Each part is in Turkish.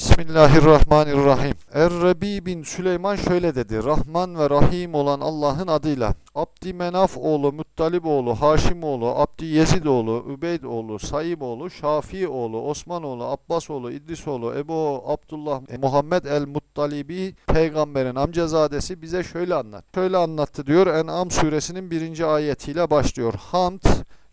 Bismillahirrahmanirrahim. Er-Rebi bin Süleyman şöyle dedi. Rahman ve Rahim olan Allah'ın adıyla. Abdi Menaf oğlu, Muttalib oğlu, Haşim oğlu, Abdi Yezid oğlu, Übeyd oğlu, Saib oğlu, Şafii oğlu, Osman oğlu, Abbas oğlu, İdris oğlu, Ebu Abdullah Muhammed el-Muttalibi peygamberin amcazadesi bize şöyle anlat. Şöyle anlattı diyor En'am suresinin birinci ayetiyle başlıyor. Hamd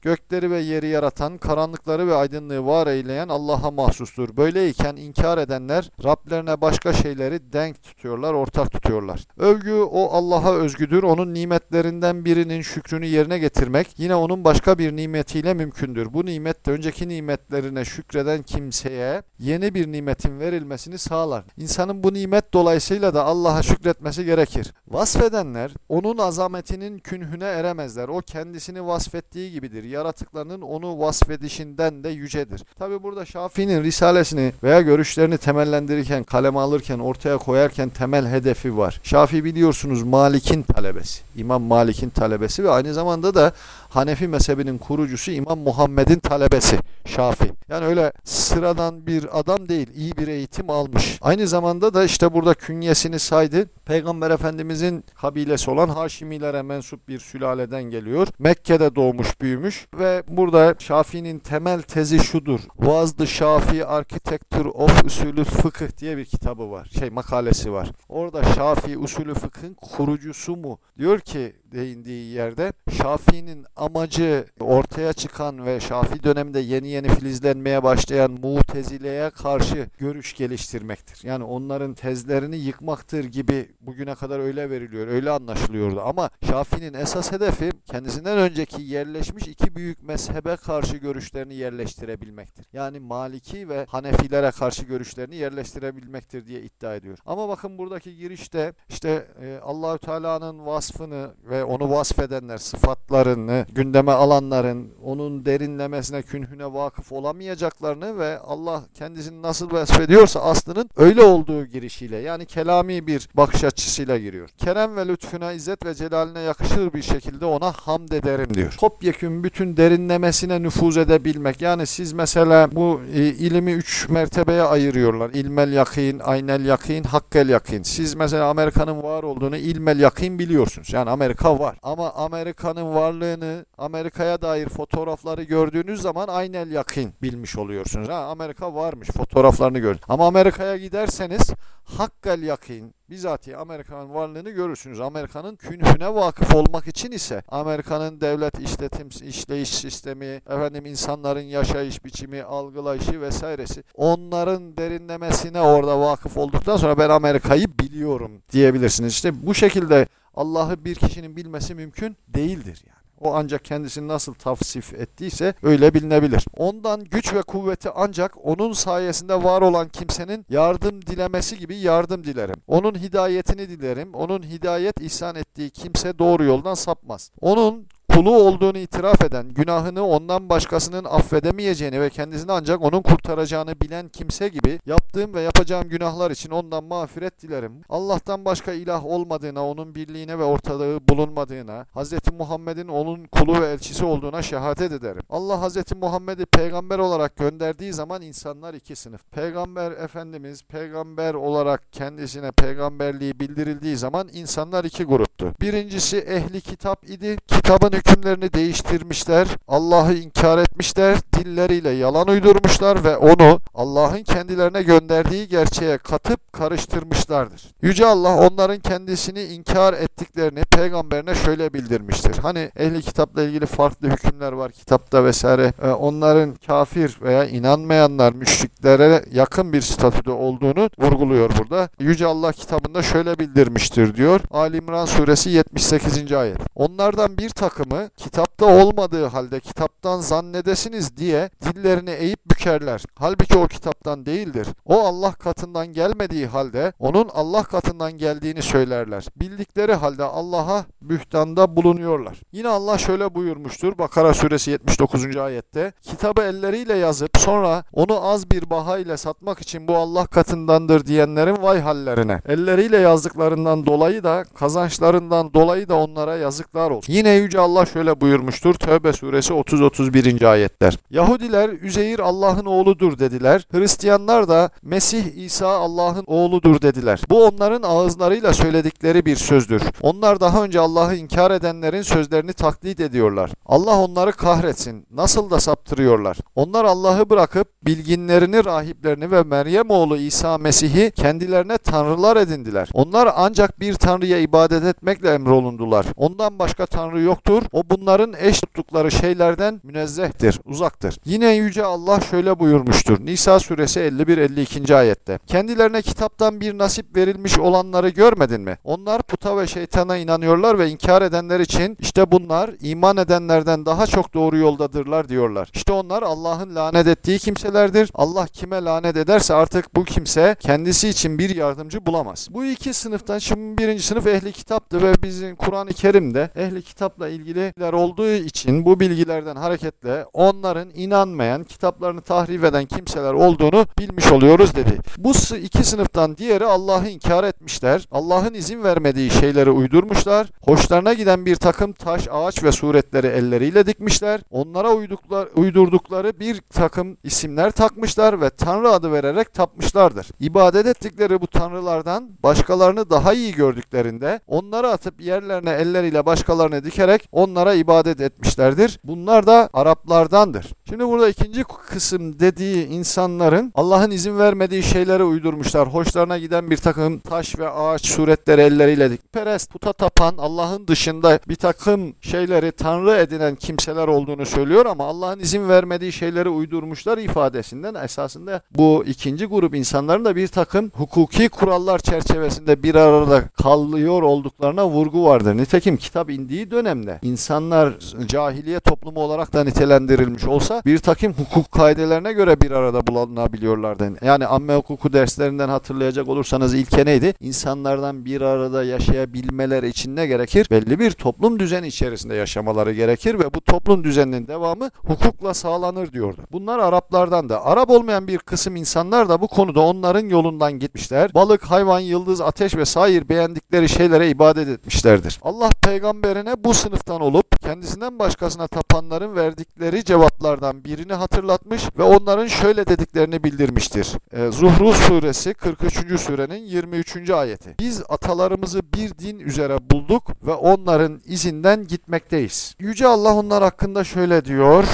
Gökleri ve yeri yaratan, karanlıkları ve aydınlığı var eyleyen Allah'a mahsustur. Böyleyken inkar edenler Rablerine başka şeyleri denk tutuyorlar, ortak tutuyorlar. Övgü o Allah'a özgüdür. Onun nimetlerinden birinin şükrünü yerine getirmek yine onun başka bir nimetiyle mümkündür. Bu nimet de önceki nimetlerine şükreden kimseye yeni bir nimetin verilmesini sağlar. İnsanın bu nimet dolayısıyla da Allah'a şükretmesi gerekir. Vasfedenler onun azametinin künhüne eremezler. O kendisini vasfettiği gibidir yaratıklarının onu vasfedişinden de yücedir. Tabi burada Şafii'nin risalesini veya görüşlerini temellendirirken, kaleme alırken, ortaya koyarken temel hedefi var. Şafii biliyorsunuz Malik'in talebesi. İmam Malik'in talebesi ve aynı zamanda da Hanefi mezhebinin kurucusu İmam Muhammed'in talebesi Şafi. Yani öyle sıradan bir adam değil, iyi bir eğitim almış. Aynı zamanda da işte burada künyesini saydı. Peygamber Efendimizin kabilesi olan Haşimilere mensup bir sülaleden geliyor. Mekke'de doğmuş, büyümüş ve burada Şafii'nin temel tezi şudur. Was the Şafii Architecture of Usulü Fıkıh diye bir kitabı var. Şey makalesi var. Orada Şafii usulü fıkhın kurucusu mu? Diyor ki değindiği yerde Şafii'nin amacı ortaya çıkan ve Şafii döneminde yeni yeni filizlenmeye başlayan Mutezile'ye karşı görüş geliştirmektir. Yani onların tezlerini yıkmaktır gibi bugüne kadar öyle veriliyor, öyle anlaşılıyordu. Ama Şafii'nin esas hedefi kendisinden önceki yerleşmiş iki büyük mezhebe karşı görüşlerini yerleştirebilmektir. Yani Maliki ve Hanefilere karşı görüşlerini yerleştirebilmektir diye iddia ediyor. Ama bakın buradaki girişte işte e, Allahü Teala'nın vasfını ve onu vasfedenler, sıfatlarını gündeme alanların onun derinlemesine, künhüne vakıf olamayacaklarını ve Allah kendisini nasıl vasfediyorsa aslının öyle olduğu girişiyle yani kelami bir bakış açısıyla giriyor. Kerem ve lütfüne, izzet ve celaline yakışır bir şekilde ona hamd ederim diyor. Topyekün bütün derinlemesine nüfuz edebilmek. Yani siz mesela bu e, ilimi üç mertebeye ayırıyorlar. İlmel yakin, aynel yakin, hakkel yakin. Siz mesela Amerika'nın var olduğunu ilmel yakin biliyorsunuz. Yani Amerika var. Ama Amerika'nın varlığını, Amerika'ya dair fotoğrafları gördüğünüz zaman aynel yakin bilmiş oluyorsunuz. Ha, Amerika varmış, fotoğraflarını gör. Ama Amerika'ya giderseniz hakkel yakin, bizatihi Amerika'nın varlığını görürsünüz. Amerika'nın künhüne vakıf olmak için ise Amerika'nın devlet işletim işleyiş sistemi, efendim insanların yaşayış biçimi, algılayışı vesairesi onların derinlemesine orada vakıf olduktan sonra ben Amerika'yı biliyorum diyebilirsiniz. İşte bu şekilde Allah'ı bir kişinin bilmesi mümkün değildir yani. O ancak kendisini nasıl tavsif ettiyse öyle bilinebilir. Ondan güç ve kuvveti ancak onun sayesinde var olan kimsenin yardım dilemesi gibi yardım dilerim. Onun hidayetini dilerim. Onun hidayet ihsan ettiği kimse doğru yoldan sapmaz. Onun kulu olduğunu itiraf eden, günahını ondan başkasının affedemeyeceğini ve kendisini ancak onun kurtaracağını bilen kimse gibi yaptığım ve yapacağım günahlar için ondan mağfiret dilerim. Allah'tan başka ilah olmadığına, onun birliğine ve ortalığı bulunmadığına, Hz. Muhammed'in onun kulu ve elçisi olduğuna şehadet ederim. Allah Hz. Muhammed'i peygamber olarak gönderdiği zaman insanlar iki sınıf. Peygamber Efendimiz peygamber olarak kendisine peygamberliği bildirildiği zaman insanlar iki gruptu. Birincisi ehli kitap idi. Kitabın hükümlerini değiştirmişler, Allah'ı inkar etmişler, dilleriyle yalan uydurmuşlar ve onu Allah'ın kendilerine gönderdiği gerçeğe katıp karıştırmışlardır. Yüce Allah onların kendisini inkar ettiklerini peygamberine şöyle bildirmiştir. Hani ehli kitapla ilgili farklı hükümler var kitapta vesaire. Ee, onların kafir veya inanmayanlar, müşriklere yakın bir statüde olduğunu vurguluyor burada. Yüce Allah kitabında şöyle bildirmiştir diyor. Ali İmran suresi 78. ayet. Onlardan bir takımı kitapta olmadığı halde kitaptan zannedesiniz diye dillerini eğip bükerler. Halbuki o kitaptan değildir. O Allah katından gelmediği halde onun Allah katından geldiğini söylerler. Bildikleri halde Allah'a bühtanda bulunuyorlar. Yine Allah şöyle buyurmuştur Bakara suresi 79. ayette. Kitabı elleriyle yazıp sonra onu az bir baha ile satmak için bu Allah katındandır diyenlerin vay hallerine. Elleriyle yazdıklarından dolayı da kazançlarından dolayı da onlara yazıklar olsun. Yine Yüce Allah Allah şöyle buyurmuştur. Tövbe suresi 30-31. ayetler. Yahudiler Üzeyir Allah'ın oğludur dediler. Hristiyanlar da Mesih İsa Allah'ın oğludur dediler. Bu onların ağızlarıyla söyledikleri bir sözdür. Onlar daha önce Allah'ı inkar edenlerin sözlerini taklit ediyorlar. Allah onları kahretsin. Nasıl da saptırıyorlar. Onlar Allah'ı bırakıp bilginlerini, rahiplerini ve Meryem oğlu İsa Mesih'i kendilerine tanrılar edindiler. Onlar ancak bir tanrıya ibadet etmekle emrolundular. Ondan başka tanrı yoktur. O bunların eş tuttukları şeylerden münezzehtir, uzaktır. Yine Yüce Allah şöyle buyurmuştur. Nisa suresi 51-52. ayette. Kendilerine kitaptan bir nasip verilmiş olanları görmedin mi? Onlar puta ve şeytana inanıyorlar ve inkar edenler için işte bunlar iman edenlerden daha çok doğru yoldadırlar diyorlar. İşte onlar Allah'ın lanet ettiği kimselerdir. Allah kime lanet ederse artık bu kimse kendisi için bir yardımcı bulamaz. Bu iki sınıftan şimdi birinci sınıf ehli kitaptı ve bizim Kur'an-ı Kerim'de ehli kitapla ilgililer olduğu için bu bilgilerden hareketle onların inanmayan, kitaplarını tahrif eden kimseler olduğunu bilmiş oluyoruz dedi. Bu iki sınıftan diğeri Allah'ı inkar etmişler. Allah'ın izin vermediği şeyleri uydurmuşlar. Hoşlarına giden bir takım taş, ağaç ve suretleri elleriyle dikmişler. Onlara uyduklar, uydurdukları bir takım isimler takmışlar ve Tanrı adı vererek tapmışlardır. İbadet ettikleri bu tanrılardan başkalarını daha iyi gördüklerinde onları atıp yerlerine elleriyle başkalarını dikerek onlara ibadet etmişlerdir. Bunlar da Araplardandır. Şimdi burada ikinci kısım dediği insanların Allah'ın izin vermediği şeyleri uydurmuşlar. Hoşlarına giden bir takım taş ve ağaç suretleri elleriyle dik. Perest, puta tapan, Allah'ın dışında bir takım şeyleri tanrı edinen kimseler olduğunu söylüyor ama Allah'ın izin vermediği şeyleri uydurmuşlar ifadesinden esasında bu ikinci grup insanların da bir takım hukuki kurallar çerçevesinde bir arada kalıyor olduklarına vurgu vardır. Nitekim kitap indiği dönemde insanlar cahiliye toplumu olarak da nitelendirilmiş olsa bir takım hukuk kaidelerine göre bir arada bulunabiliyorlardı. Yani amme hukuku derslerinden hatırlayacak olursanız ilke neydi? İnsanlardan bir arada yaşayabilmeler için ne gerekir? Belli bir toplum düzeni içerisinde yaşamaları gerekir ve bu toplum düzeninin devamı hukukla sağlanır diyordu. Bunlar Araplardan da. Arap olmayan bir kısım insanlar da bu konuda onların yolundan gitmişler. Balık, hayvan, yıldız, ateş ve sair beğendikleri şeylere ibadet etmişlerdir. Allah peygamberine bu sınıftan olup kendisinden başkasına tapanların verdikleri cevaplardan birini hatırlatmış ve onların şöyle dediklerini bildirmiştir. E, Zuhruf suresi 43. surenin 23. ayeti. Biz atalarımızı bir din üzere bulduk ve onların izinden gitmekteyiz. Yüce Allah onlar hakkında şöyle diyor.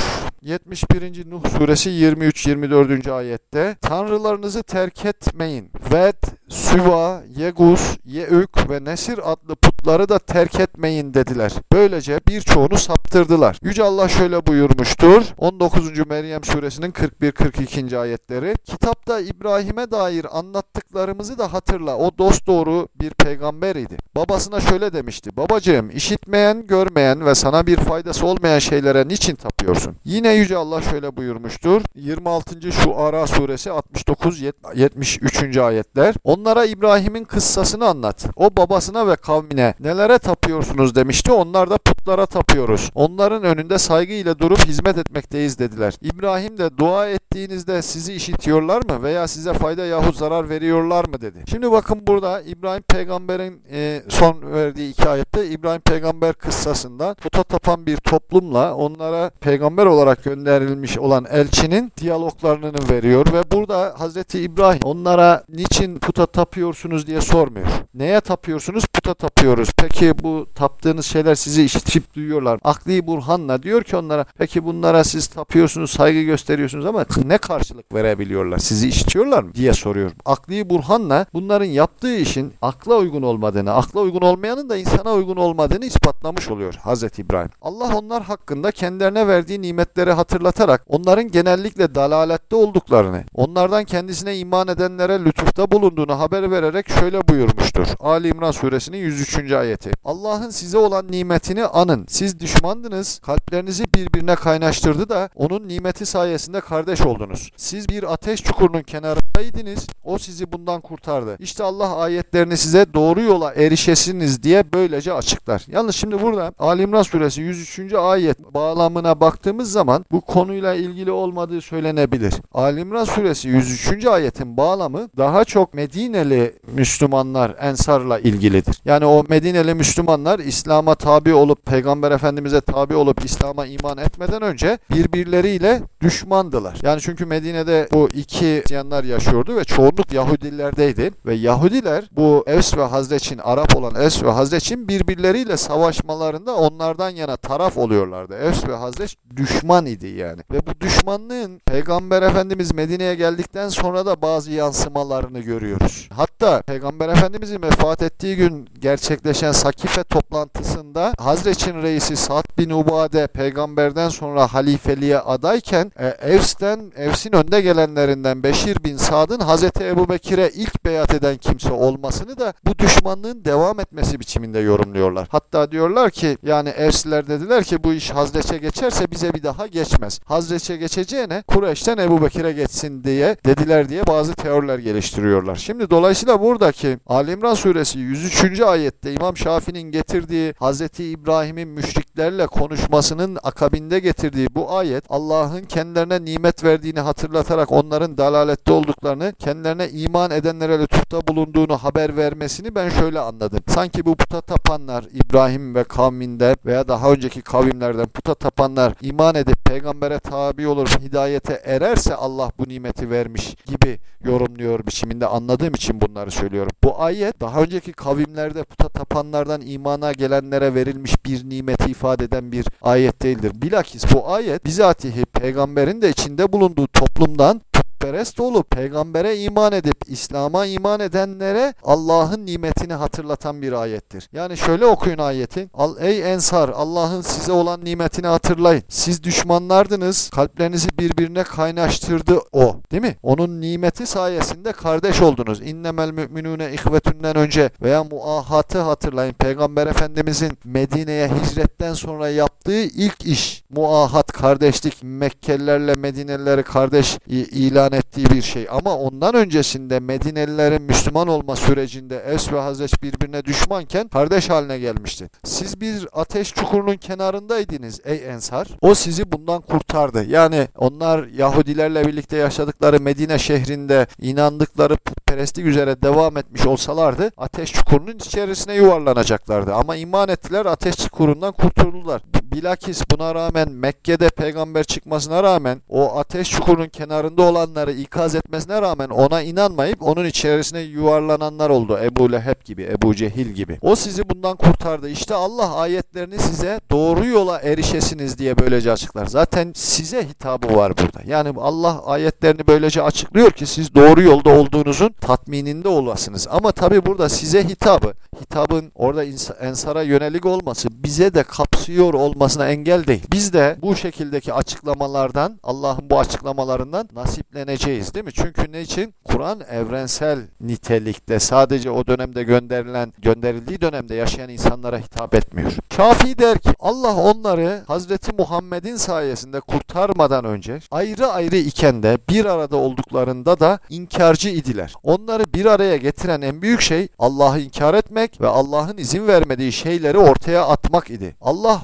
71. Nuh suresi 23-24. ayette Tanrılarınızı terk etmeyin. Ved, Süva, Yegus, Yeük ve Nesir adlı putları da terk etmeyin dediler. Böylece birçoğunu saptırdılar. Yüce Allah şöyle buyurmuştur. 19. Meryem suresinin 41-42. ayetleri. Kitapta İbrahim'e dair anlattıklarımızı da hatırla. O dosdoğru bir peygamber idi. Babasına şöyle demişti. Babacığım işitmeyen, görmeyen ve sana bir faydası olmayan şeylere niçin tapıyorsun? Yine Yüce Allah şöyle buyurmuştur. 26. şu Ara suresi 69-73. ayetler. Onlara İbrahim'in kıssasını anlat. O babasına ve kavmine nelere tapıyorsunuz demişti. Onlar da putlara tapıyoruz. Onların önünde saygı ile durup hizmet etmekteyiz dediler. İbrahim de dua ettiğinizde sizi işitiyorlar mı veya size fayda yahut zarar veriyorlar mı dedi. Şimdi bakın burada İbrahim peygamberin e, son verdiği iki ayette İbrahim peygamber kıssasında puta tapan bir toplumla onlara peygamber olarak gönderilmiş olan elçinin diyaloglarını veriyor ve burada Hazreti İbrahim onlara niçin puta tapıyorsunuz diye sormuyor. Neye tapıyorsunuz? Puta tapıyoruz. Peki bu taptığınız şeyler sizi işitip duyuyorlar. Akli burhanla diyor ki onlara peki bunlara siz tapıyorsunuz, saygı gösteriyorsunuz ama ne karşılık verebiliyorlar? Sizi işitiyorlar mı? diye soruyor. Akli burhanla bunların yaptığı işin akla uygun olmadığını, akla uygun olmayanın da insana uygun olmadığını ispatlamış oluyor Hazreti İbrahim. Allah onlar hakkında kendilerine verdiği nimetleri hatırlatarak onların genellikle dalalette olduklarını, onlardan kendisine iman edenlere lütufta bulunduğunu haber vererek şöyle buyurmuştur. Ali İmran suresinin 103. ayeti. Allah'ın size olan nimetini anın. Siz düşmandınız, kalplerinizi birbirine kaynaştırdı da onun nimeti sayesinde kardeş oldunuz. Siz bir ateş çukurunun kenarındaydınız, o sizi bundan kurtardı. İşte Allah ayetlerini size doğru yola erişesiniz diye böylece açıklar. Yalnız şimdi burada Ali İmran suresi 103. ayet bağlamına baktığımız zaman bu konuyla ilgili olmadığı söylenebilir. Ali İmran suresi 103. ayetin bağlamı daha çok Medineli Müslümanlar Ensar'la ilgilidir. Yani o Medineli Müslümanlar İslam'a tabi olup Peygamber Efendimiz'e tabi olup İslam'a iman etmeden önce birbirleriyle düşmandılar. Yani çünkü Medine'de bu iki yanlar yaşıyordu ve çoğunluk Yahudilerdeydi ve Yahudiler bu Evs ve Hazreç'in Arap olan Evs ve Hazreç'in birbirleriyle savaşmalarında onlardan yana taraf oluyorlardı. Evs ve Hazreç düşman idi yani. Ve bu düşmanlığın Peygamber Efendimiz Medine'ye geldikten sonra da bazı yansımalarını görüyoruz. Hatta Peygamber Efendimizin vefat ettiği gün gerçekleşen Sakife toplantısında Hazreç'in reisi Sa'd bin Ubade peygamberden sonra halifeliğe adayken e, Evs'ten Evs'in önde gelenlerinden Beşir bin Sa'd'ın Hazreti Ebu Bekir'e ilk beyat eden kimse olmasını da bu düşmanlığın devam etmesi biçiminde yorumluyorlar. Hatta diyorlar ki yani Evsliler dediler ki bu iş Hazreç'e geçerse bize bir daha geçmez. Hazreç'e geçeceğine Kureyş'ten Ebu Bekir'e geçsin diye dediler diye bazı teoriler geliştiriyorlar. Şimdi dolayısıyla buradaki Ali İmran suresi 103. ayette İmam Şafii'nin getirdiği Hazreti İbrahim'in müşriklerle konuşmasının akabinde getirdiği bu ayet Allah'ın kendilerine nimet verdiğini hatırlatarak onların dalalette olduklarını, kendilerine iman edenlere lütufta bulunduğunu haber vermesini ben şöyle anladım. Sanki bu puta tapanlar İbrahim ve kavminde veya daha önceki kavimlerden puta tapanlar iman edip peygambere tabi olur, hidayete ererse Allah bu nimeti vermiş gibi yorumluyor biçiminde anladığım için bunları söylüyorum. Bu ayet daha önceki kavimlerde puta tapanlardan imana gelenlere verilmiş bir nimeti ifade eden bir ayet değildir. Bilakis bu ayet bizatihi peygamberin de içinde bulunduğu toplumdan putperest olup peygambere iman edip İslam'a iman edenlere Allah'ın nimetini hatırlatan bir ayettir. Yani şöyle okuyun ayeti. Ey ensar Allah'ın size olan nimetini hatırlayın. Siz düşmanlardınız. Kalplerinizi birbirine kaynaştırdı o. Değil mi? Onun nimeti sayesinde kardeş oldunuz. İnnemel müminune ihvetünden önce veya muahatı hatırlayın. Peygamber Efendimizin Medine'ye hicretten sonra yaptığı ilk iş muahat, kardeşlik, Mekkelilerle Medinelileri kardeş ilan ettiği bir şey. Ama ondan öncesinde Medinelilerin Müslüman olma sürecinde Es ve Hazreç birbirine düşmanken kardeş haline gelmişti. Siz bir ateş çukurunun kenarındaydınız ey Ensar. O sizi bundan kurtardı. Yani onlar Yahudilerle birlikte yaşadıkları Medine şehrinde inandıkları putperestlik üzere devam etmiş olsalardı ateş çukurunun içerisine yuvarlanacaklardı. Ama iman ettiler ateş çukurundan kurtuldular. Bilakis buna rağmen Mekke'de peygamber çıkmasına rağmen o ateş çukurunun kenarında olanları ikaz etmesine rağmen ona inanmayıp onun içerisine yuvarlananlar oldu. Ebu Leheb gibi, Ebu Cehil gibi. O sizi bundan kurtardı. İşte Allah ayetlerini size doğru yola erişesiniz diye böylece açıklar. Zaten size hitabı var burada. Yani Allah ayetlerini böylece açıklıyor ki siz doğru yolda olduğunuzun tatmininde olasınız. Ama tabi burada size hitabı, hitabın orada ensara yönelik olması bize de kapsıyor olmasına engel değil. Biz de bu şekildeki açıklamalardan, Allah'ın bu açıklamalarından nasipleneceğiz değil mi? Çünkü ne için? Kur'an evrensel nitelikte sadece o dönemde gönderilen, gönderildiği dönemde yaşayan insanlara hitap etmiyor. Şafii der ki Allah onları Hazreti Muhammed'in sayesinde kurtarmadan önce ayrı ayrı iken de bir arada olduklarında da inkarcı idiler. Onları bir araya getiren en büyük şey Allah'ı inkar etmek ve Allah'ın izin vermediği şeyleri ortaya atmak idi. Allah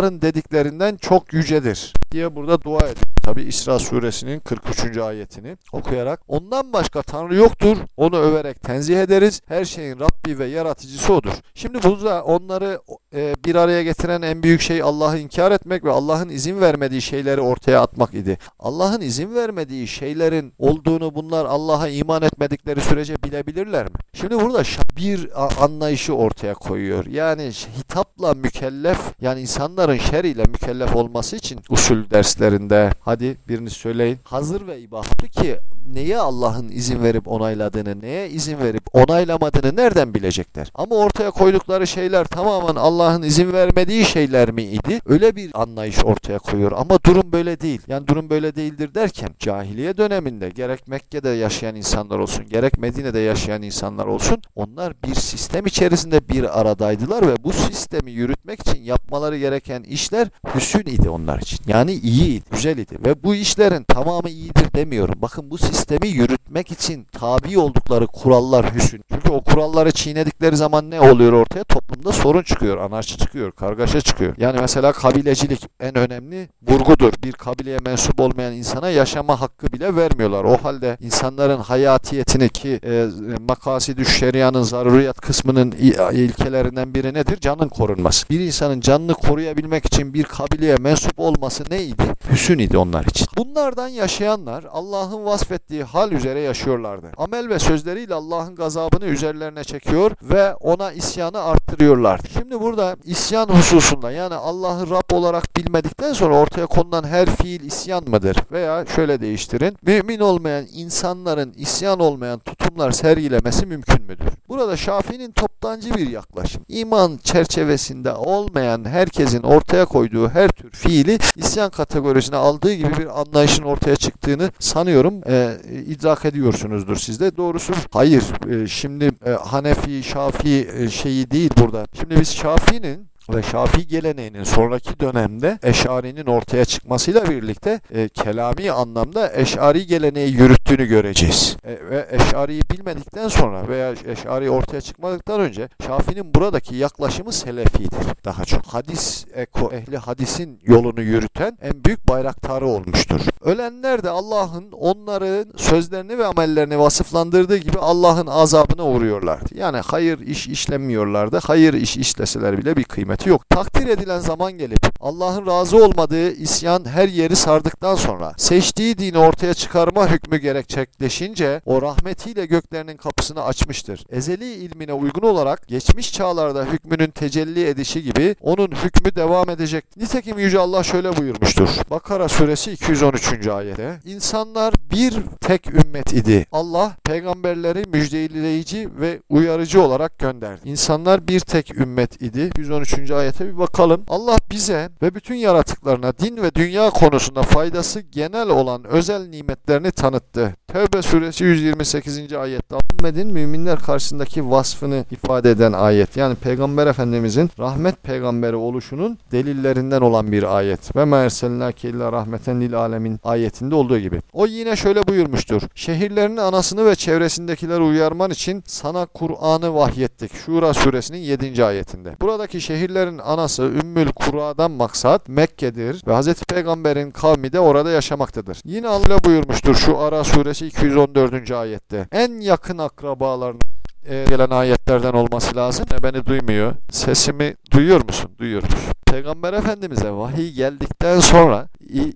onların dediklerinden çok yücedir diye burada dua ediyor. Tabi İsra suresinin 43. ayetini okuyarak ondan başka Tanrı yoktur. Onu överek tenzih ederiz. Her şeyin Rabbi ve yaratıcısı odur. Şimdi burada onları e, bir araya getiren en büyük şey Allah'ı inkar etmek ve Allah'ın izin vermediği şeyleri ortaya atmak idi. Allah'ın izin vermediği şeylerin olduğunu bunlar Allah'a iman etmedikleri sürece bilebilirler mi? Şimdi burada bir anlayışı ortaya koyuyor. Yani hitapla mükellef yani insanların şer ile mükellef olması için usul derslerinde hadi birini söyleyin. Hazır ve ibahtı ki neye Allah'ın izin verip onayladığını, neye izin verip onaylamadığını nereden bilecekler? Ama ortaya koydukları şeyler tamamen Allah'ın izin vermediği şeyler mi idi? Öyle bir anlayış ortaya koyuyor ama durum böyle değil. Yani durum böyle değildir derken cahiliye döneminde gerek Mekke'de yaşayan insanlar olsun, gerek Medine'de yaşayan insanlar olsun onlar bir sistem içerisinde bir aradaydılar ve bu sistemi yürütmek için yapmaları gereken işler hüsün idi onlar için. Yani iyiydi, güzel idi ve bu işlerin tamamı iyidir demiyorum. Bakın bu sistemi yürütmek için tabi oldukları kurallar hüsün. Çünkü o kuralları çiğnedikleri zaman ne oluyor ortaya? Toplumda sorun çıkıyor, anarşi çıkıyor, kargaşa çıkıyor. Yani mesela kabilecilik en önemli vurgudur. Bir kabileye mensup olmayan insana yaşama hakkı bile vermiyorlar. O halde insanların hayatiyetini ki e, makasidü şerianın zaruriyat kısmının ilkelerinden biri nedir? Canın korunması. Bir insanın canını koruyabilmek için bir kabileye mensup olması neydi? Hüsün idi onlar için. Bunlardan yaşayanlar Allah'ın vasfettiği hal üzere yaşıyorlardı. Amel ve sözleriyle Allah'ın gazabını üzerlerine çekiyor ve ona isyanı arttırıyorlardı. Şimdi burada isyan hususunda yani Allah'ı Rab olarak bilmedikten sonra ortaya konulan her fiil isyan mıdır? Veya şöyle değiştirin. Mümin olmayan insanların isyan olmayan tutumlar sergilemesi mümkün müdür? Burada Şafii'nin toptancı bir yaklaşım. İman çerçevesinde olmayan herkesin ortaya koyduğu her tür fiili isyan kategorisine aldığı gibi bir anlayışın ortaya çıktığını sanıyorum e, idrak ediyorsunuzdur siz de. Doğrusu hayır. E, şimdi e, Hanefi, Şafii e, şeyi değil burada. Şimdi biz Şafii'nin ve Şafii geleneğinin sonraki dönemde Eşari'nin ortaya çıkmasıyla birlikte e, kelami anlamda Eşari geleneği yürüttüğünü göreceğiz. E, ve Eşari'yi bilmedikten sonra veya Eşari ortaya çıkmadıktan önce Şafii'nin buradaki yaklaşımı Selefidir. Daha çok hadis, eko, ehli hadisin yolunu yürüten en büyük bayraktarı olmuştur. Ölenler de Allah'ın onların sözlerini ve amellerini vasıflandırdığı gibi Allah'ın azabına uğruyorlardı. Yani hayır iş işlemiyorlardı. Hayır iş işleseler bile bir kıymeti yok. Takdir edilen zaman gelip Allah'ın razı olmadığı isyan her yeri sardıktan sonra seçtiği dini ortaya çıkarma hükmü gerekçekleşince o rahmetiyle göklerinin kapısını açmıştır. Ezeli ilmine uygun olarak geçmiş çağlarda hükmünün tecelli edişi gibi onun hükmü devam edecek. Nitekim Yüce Allah şöyle buyurmuştur. Bakara suresi 213. ayette. İnsanlar bir tek ümmet idi. Allah peygamberleri müjdeleyici ve uyarıcı olarak gönderdi. İnsanlar bir tek ümmet idi. 113. ayete bir bakalım. Allah bize ve bütün yaratıklarına din ve dünya konusunda faydası genel olan özel nimetlerini tanıttı. Tevbe suresi 128. ayette Muhammed'in müminler karşısındaki vasfını ifade eden ayet. Yani Peygamber Efendimizin rahmet peygamberi oluşunun delillerinden olan bir ayet. Ve merselnâke illa rahmeten lil alemin ayetinde olduğu gibi. O yine şöyle buyurmuştur. Şehirlerinin anasını ve çevresindekileri uyarman için sana Kur'an'ı vahyettik. Şura suresinin 7. ayetinde. Buradaki şehirlerin anası Ümmül Kura'dan maksat Mekke'dir ve Hz. Peygamber'in kavmi de orada yaşamaktadır. Yine Allah buyurmuştur şu Ara suresi 214. ayette. En yakın akrabaların e, gelen ayetlerden olması lazım. E, beni duymuyor. Sesimi duyuyor musun? Duyuyoruz. Peygamber Efendimiz'e vahiy geldikten sonra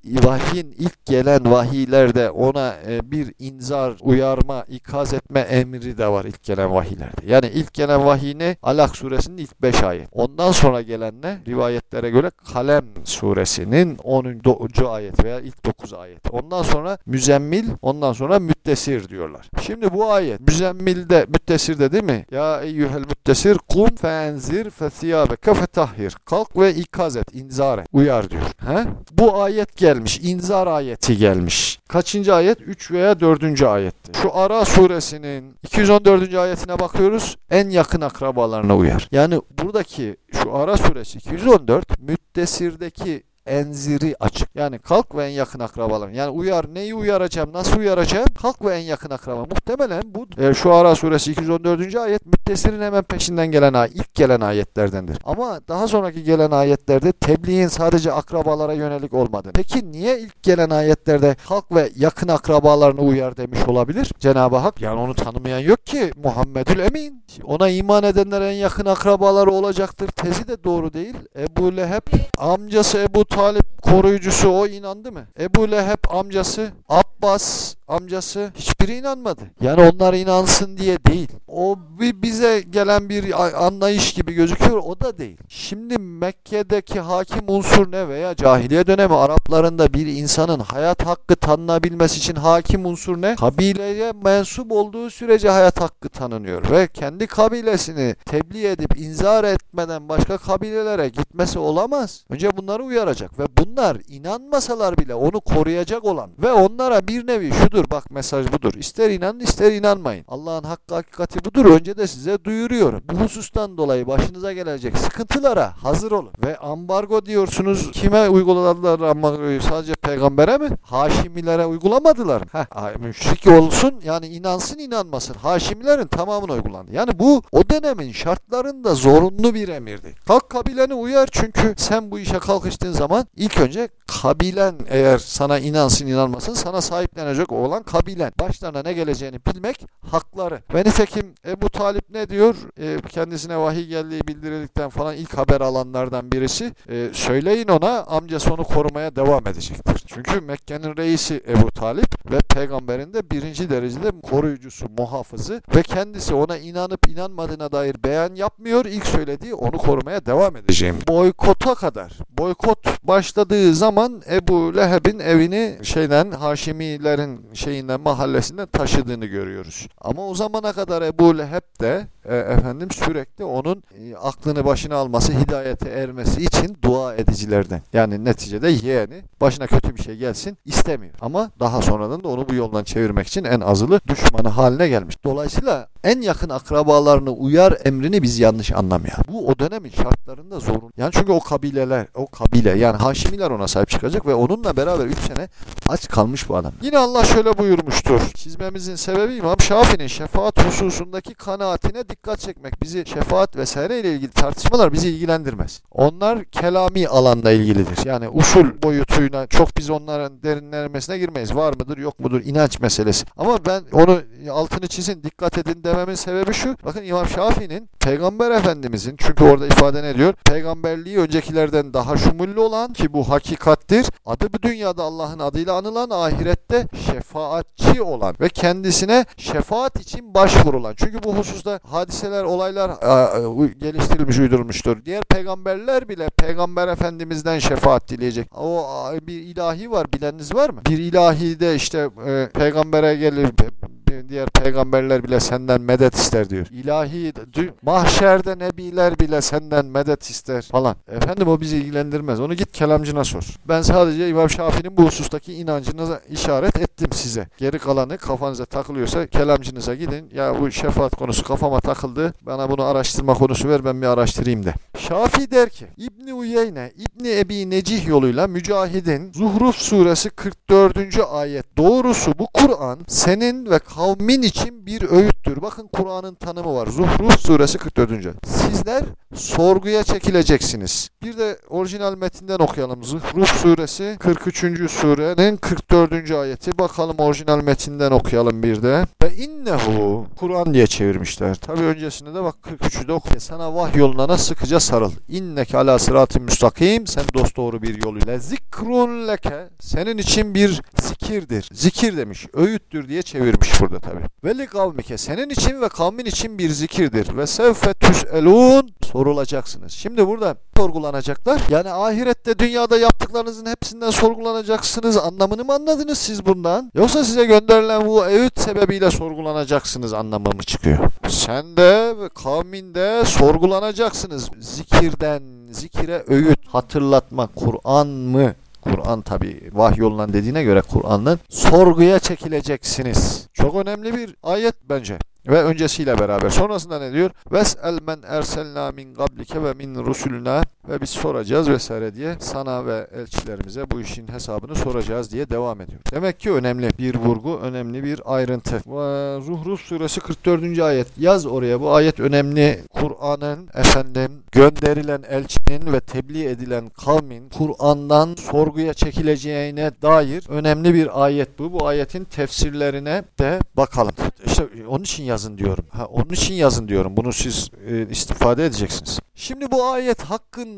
vahyin ilk gelen vahiylerde ona e, bir inzar, uyarma, ikaz etme emri de var ilk gelen vahiylerde. Yani ilk gelen vahiy ne? Alak suresinin ilk 5 ayet. Ondan sonra gelen ne? Rivayetlere göre Kalem suresinin 10. ayet veya ilk 9 ayet. Ondan sonra müzemmil, ondan sonra müttesir diyorlar. Şimdi bu ayet müzemmilde, müttesirde değil mi? Ya eyyühel müttesir kum feenzir fesiyabeke fetahhir. Kalk ve ikaz et, inzar et, uyar diyor. He? Bu ayet gelmiş, inzar ayeti gelmiş. Kaçıncı ayet? 3 veya 4. ayette. Şu Ara suresinin 214. ayetine bakıyoruz. En yakın akrabalarına uyar. Yani buradaki şu Ara suresi 214 müttesirdeki enziri açık. Yani kalk ve en yakın akrabalar. Yani uyar neyi uyaracağım, nasıl uyaracağım? Kalk ve en yakın akraba. Muhtemelen bu e, şu Ara suresi 214. ayet müttesirin hemen peşinden gelen ilk gelen ayetlerdendir. Ama daha sonraki gelen ayetlerde tebliğin sadece akrabalara yönelik olmadı. Peki niye ilk gelen ayetlerde halk ve yakın akrabalarını uyar demiş olabilir Cenab-ı Hak? Yani onu tanımayan yok ki Muhammedül Emin. Ona iman edenler en yakın akrabaları olacaktır. Tezi de doğru değil. Ebu Leheb amcası Ebu Talip koruyucusu o inandı mı? Ebu Leheb amcası, Abbas amcası hiçbiri inanmadı. Yani onlar inansın diye değil. O bir bize gelen bir anlayış gibi gözüküyor. O da değil. Şimdi Mekke'deki hakim unsur ne veya cahiliye dönemi Araplarında bir insanın hayat hakkı tanınabilmesi için hakim unsur ne? Kabileye mensup olduğu sürece hayat hakkı tanınıyor ve kendi kabilesini tebliğ edip inzar etmeden başka kabilelere gitmesi olamaz. Önce bunları uyaracak ve bunlar inanmasalar bile onu koruyacak olan ve onlara bir nevi şu budur. Bak mesaj budur. İster inanın ister inanmayın. Allah'ın hakkı hakikati budur. Önce de size duyuruyorum. Bu husustan dolayı başınıza gelecek sıkıntılara hazır olun. Ve ambargo diyorsunuz. Kime uyguladılar ambargoyu? Sadece peygambere mi? Haşimilere uygulamadılar. Heh, müşrik olsun yani inansın inanmasın. Haşimilerin tamamına uygulandı. Yani bu o dönemin şartlarında zorunlu bir emirdi. Kalk kabileni uyar çünkü sen bu işe kalkıştığın zaman ilk önce kabilen eğer sana inansın inanmasın sana sahiplenecek olan kabilen. Başlarına ne geleceğini bilmek hakları. Ve nitekim Ebu Talip ne diyor? E, kendisine vahiy geldiği bildirildikten falan ilk haber alanlardan birisi. E, söyleyin ona amcası onu korumaya devam edecektir. Çünkü Mekke'nin reisi Ebu Talip ve peygamberin de birinci derecede koruyucusu, muhafızı ve kendisi ona inanıp inanmadığına dair beyan yapmıyor. İlk söylediği onu korumaya devam edeceğim. Boykota kadar. Boykot başladığı zaman Ebu Leheb'in evini şeyden Haşimilerin şeyinden mahallesinden taşıdığını görüyoruz. Ama o zamana kadar Ebu Leheb de e, efendim sürekli onun e, aklını başına alması, hidayete ermesi için dua edicilerden. Yani neticede yeğeni başına kötü bir şey gelsin istemiyor. Ama daha sonradan da onu bu yoldan çevirmek için en azılı düşmanı haline gelmiş. Dolayısıyla en yakın akrabalarını uyar emrini biz yanlış anlamayalım. Bu o dönemin şartlarında zorun. Yani çünkü o kabileler, o kabile yani Haşimiler ona sahip çıkacak ve onunla beraber 3 sene aç kalmış bu adam. Yine Allah şöyle buyurmuştur. Çizmemizin sebebi İmam Şafii'nin şefaat hususundaki kanaatine dikkat çekmek. Bizi şefaat vesaire ile ilgili tartışmalar bizi ilgilendirmez. Onlar kelami alanda ilgilidir. Yani usul boyutuyla çok biz onların derinlemesine girmeyiz. Var mıdır yok mudur inanç meselesi. Ama ben onu altını çizin dikkat edin dememin sebebi şu. Bakın İmam Şafii'nin Peygamber Efendimizin çünkü orada ifade ne diyor? Peygamberliği öncekilerden daha şumullü olan ki bu hakikattir. Adı bu dünyada Allah'ın adıyla anılan ahirette şefaatçi olan ve kendisine şefaat için başvurulan. Çünkü bu hususta hadiseler, olaylar e, geliştirilmiş, uydurulmuştur. Diğer peygamberler bile peygamber efendimizden şefaat dileyecek. O bir ilahi var, bileniniz var mı? Bir ilahi de işte e, peygambere gelir diğer peygamberler bile senden medet ister diyor. İlahi mahşerde nebiler bile senden medet ister falan. Efendim o bizi ilgilendirmez. Onu git kelamcına sor. Ben sadece İmam Şafii'nin bu husustaki inancına işaret ettim size. Geri kalanı kafanıza takılıyorsa kelamcınıza gidin. Ya bu şefaat konusu kafama takıldı. Bana bunu araştırma konusu ver ben bir araştırayım de. Şafii der ki İbni Uyeyne, İbni Ebi Necih yoluyla Mücahid'in Zuhruf suresi 44. ayet doğrusu bu Kur'an senin ve kavmin için bir öğüttür. Bakın Kur'an'ın tanımı var. Zuhruf suresi 44. Sizler sorguya çekileceksiniz. Bir de orijinal metinden okuyalım. Zuhruf suresi 43. surenin 44. ayeti. Bakalım orijinal metinden okuyalım bir de. Ve innehu Kur'an diye çevirmişler. Tabi öncesinde de bak 43'ü de okuyor. Sana vahyolunana sıkıca sarıl. İnneke ala sıratı müstakim. Sen dost doğru bir yol ile. Zikrun leke. Senin için bir zikirdir. Zikir demiş. Öğüttür diye çevirmiş burada tabi. Ve kavmike. Senin için ve kavmin için bir zikirdir. Ve sevfe tüselun. Sorulacaksınız. Şimdi burada sorgulanacaklar. Yani ahirette dünyada yaptıklarınızın hepsinden sorgulanacaksınız. Anlamını mı anladınız siz bundan? Yoksa size gönderilen bu öğüt sebebiyle sorgulanacaksınız anlamı mı çıkıyor? Sen de ve kavmin de sorgulanacaksınız. Zikirden, zikire öğüt, hatırlatma, Kur'an mı? Kur'an tabi vahyolunan dediğine göre Kur'an'ın sorguya çekileceksiniz. Çok önemli bir ayet bence ve öncesiyle beraber. Sonrasında ne diyor? Ves'el men erselna min qablike ve min rusuluna ve biz soracağız vesaire diye sana ve elçilerimize bu işin hesabını soracağız diye devam ediyor. Demek ki önemli bir vurgu, önemli bir ayrıntı. Zuhruf suresi 44. ayet. Yaz oraya bu ayet önemli. Kur'an'ın efendim gönderilen elçinin ve tebliğ edilen kavmin Kur'an'dan sorguya çekileceğine dair önemli bir ayet bu. Bu ayetin tefsirlerine de bakalım. İşte onun için yazın diyorum. Ha, onun için yazın diyorum. Bunu siz e, istifade edeceksiniz. Şimdi bu ayet hakkında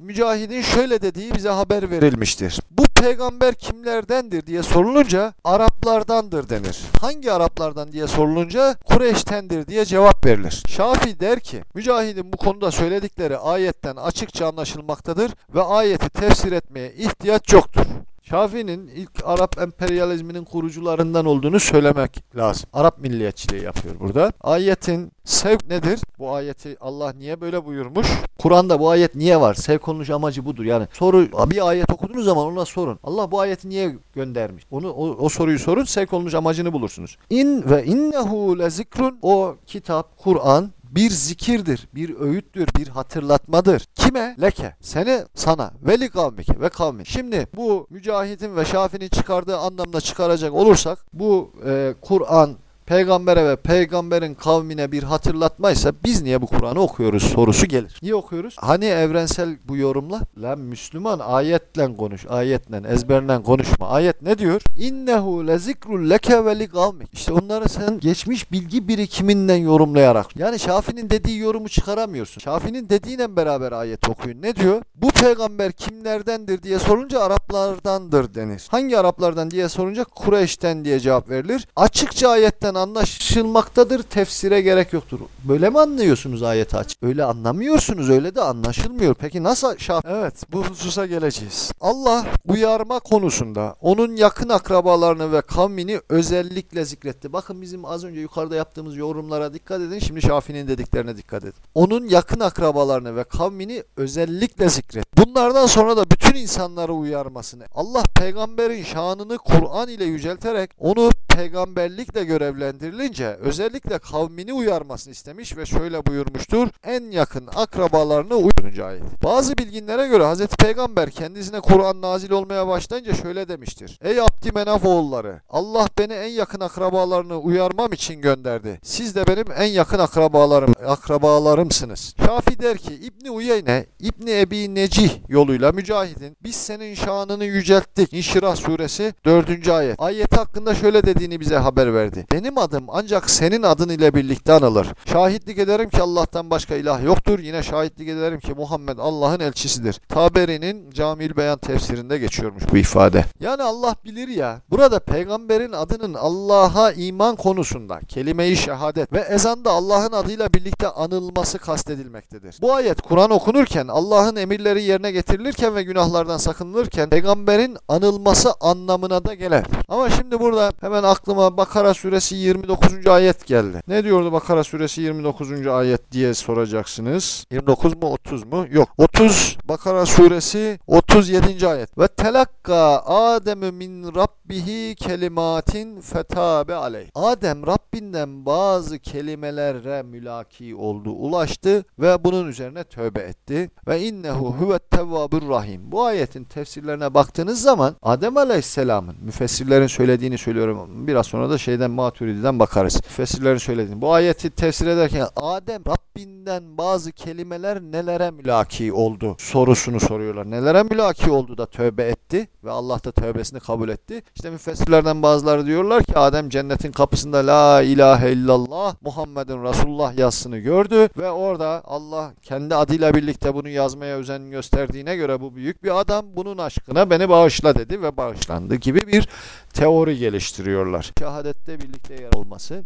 Mücahid'in şöyle dediği bize haber verilmiştir. Bu peygamber kimlerdendir diye sorulunca Araplardandır denir. Hangi Araplardan diye sorulunca Kureyş'tendir diye cevap verilir. Şafi der ki Mücahid'in bu konuda söyledikleri ayetten açıkça anlaşılmaktadır ve ayeti tefsir etmeye ihtiyaç yoktur. Şafii'nin ilk Arap emperyalizminin kurucularından olduğunu söylemek lazım. Arap milliyetçiliği yapıyor burada. Ayetin sevk nedir? Bu ayeti Allah niye böyle buyurmuş? Kur'an'da bu ayet niye var? Sevk olunuş amacı budur. Yani soru bir ayet okuduğunuz zaman ona sorun. Allah bu ayeti niye göndermiş? Onu o, o soruyu sorun. Sevk olunuş amacını bulursunuz. İn ve innehu lezikrun o kitap Kur'an bir zikirdir, bir öğüttür, bir hatırlatmadır. Kime? Leke. Seni, sana. Veli kavmike ve kavmi. Şimdi bu Mücahit'in ve Şafi'nin çıkardığı anlamda çıkaracak olursak bu e, Kur'an peygambere ve peygamberin kavmine bir hatırlatmaysa biz niye bu Kur'an'ı okuyoruz sorusu gelir. Niye okuyoruz? Hani evrensel bu yorumla? Lan Müslüman ayetle konuş, ayetle, ezberle konuşma. Ayet ne diyor? İnnehu lezikrul leke ve li kavmik. İşte onları sen geçmiş bilgi birikiminden yorumlayarak. Yani Şafi'nin dediği yorumu çıkaramıyorsun. Şafi'nin dediğiyle beraber ayet okuyun. Ne diyor? Bu peygamber kimlerdendir diye sorunca Araplardandır denir. Hangi Araplardan diye sorunca Kureyş'ten diye cevap verilir. Açıkça ayetten anlaşılmaktadır. Tefsire gerek yoktur. Böyle mi anlıyorsunuz ayeti aç? Öyle anlamıyorsunuz. Öyle de anlaşılmıyor. Peki nasıl şaf? Evet bu hususa geleceğiz. Allah uyarma konusunda onun yakın akrabalarını ve kavmini özellikle zikretti. Bakın bizim az önce yukarıda yaptığımız yorumlara dikkat edin. Şimdi Şafii'nin dediklerine dikkat edin. Onun yakın akrabalarını ve kavmini özellikle zikretti. Bunlardan sonra da bütün insanları uyarmasını. Allah peygamberin şanını Kur'an ile yücelterek onu peygamberlikle görevlendirilince özellikle kavmini uyarmasını istemiş ve şöyle buyurmuştur. En yakın akrabalarını uyarınca ayet. Bazı bilginlere göre Hz. Peygamber kendisine Kur'an nazil olmaya başlayınca şöyle demiştir. Ey Abdümenaf oğulları Allah beni en yakın akrabalarını uyarmam için gönderdi. Siz de benim en yakın akrabalarım, akrabalarımsınız. Şafi der ki İbni Uyeyne, İbni Ebi Necih yoluyla mücahidin biz senin şanını yücelttik. İnşirah suresi 4. ayet. Ayet hakkında şöyle dediğini bize haber verdi. Benim adım ancak senin adın ile birlikte anılır. Şahitlik ederim ki Allah'tan başka ilah yoktur. Yine şahitlik ederim ki Muhammed Allah'ın elçisidir. Taberi'nin Camil Beyan tefsirinde geçiyormuş bu ifade. Yani Allah bilir ya. Burada peygamberin adının Allah'a iman konusunda kelime-i şehadet ve ezanda Allah'ın adıyla birlikte anılması kastedilmektedir. Bu ayet Kur'an okunurken Allah'ın emirleri yerine getirilirken ve günahlardan sakınılırken peygamberin anılması anlamına da gelir. Ama şimdi burada hemen aklıma Bakara suresi 29. ayet geldi. Ne diyordu Bakara suresi 29. ayet diye soracaksınız. 29 mu 30 mu? Yok. 30 Bakara suresi 37. ayet. Ve telakka Ademü min rabbihi kelimatin fetabe aleyh. Adem Rabbinden bazı kelimelere mülaki oldu, ulaştı ve bunun üzerine tövbe etti. Ve innehu huvet tevvabur rahim. Bu ayetin tefsirlerine baktığınız zaman Adem Aleyhisselam'ın müfessirlerin söylediğini söylüyorum. Biraz sonra da şeyden Maturidi'den bakarız. Müfessirlerin söylediğini. Bu ayeti tefsir ederken Adem Rabbinden bazı kelimeler nelere mülaki oldu sorusunu soruyorlar. Nelere mülaki oldu da tövbe etti ve Allah da tövbesini kabul etti. İşte müfessirlerden bazıları diyorlar ki Adem cennetin kapısında La ilahe illallah Muhammedun Resulullah yazısını gördü ve orada Allah kendi adıyla birlikte bunu yazmaya özen gösterdiğine göre bu büyük bir adam bunun aşkına beni bağışla dedi ve bağışlandı gibi bir teori geliştiriyorlar. Şehadette birlikte yer olması